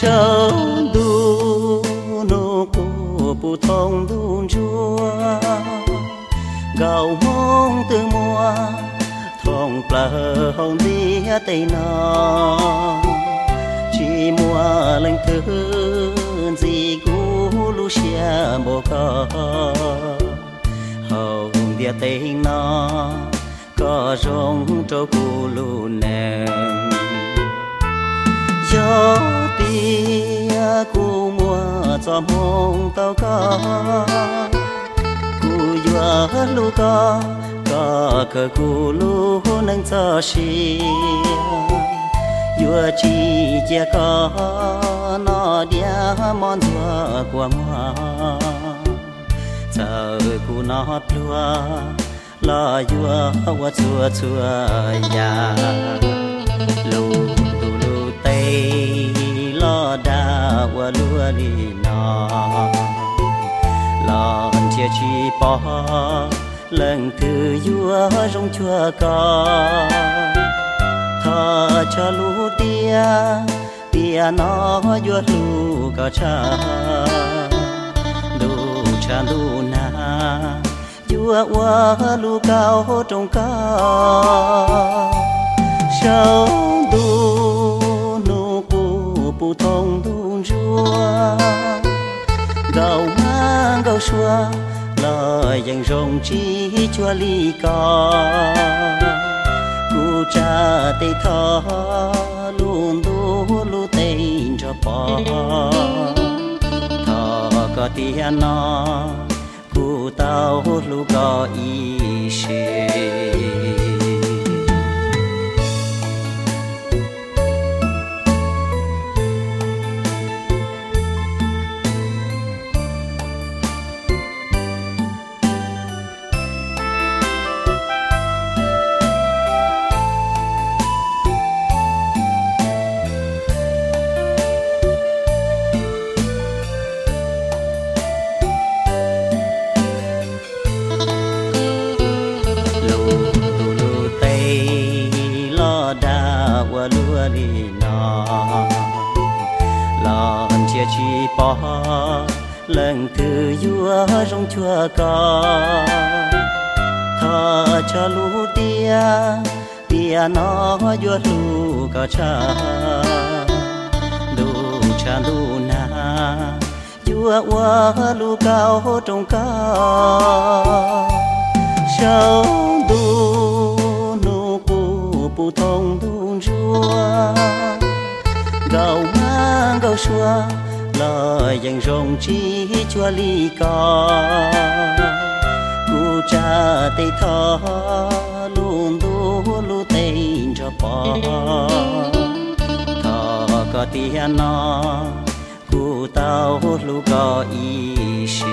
sâu du nô cô bù thông du chúa gạo mong từ mùa thông plờ hồng đi tây nọ chỉ mùa lành thương gì cú lu xia bồ co hồng địa tây nọ có rong trâu cú lu nèm gió tia cú cho mong tao có cú dùa lu có có cơ cú lu nâng cho xì dùa chi chia có nó dia mòn dùa của mùa chờ cú nó plua lo dùa qua chua chua ya lúa lì lu li chia chi bỏ lần thứ vua rong chua co tha cho lu tia tia nó vua lu ca cha lu cha lu na, vua wa lu cao trong cao. Sao xua lời dành rồng chi chua ly cò cu cha tây thọ luôn đu lu tên cho bò thọ có tiền nó cu tao lu có ý xê. Lúa đi nọ lòn chia chi bỏ lần thứ vua rong chua co thọ cho lũ tia tia nó vua lũ có cha lũ cha lũ na vua vua lũ cao trong cao sao mang gạo dành rồng chi chua ly cò cụ cha tây thọ luôn đu lu tây cho bò thọ có tiền nó cụ tao lu có ý xì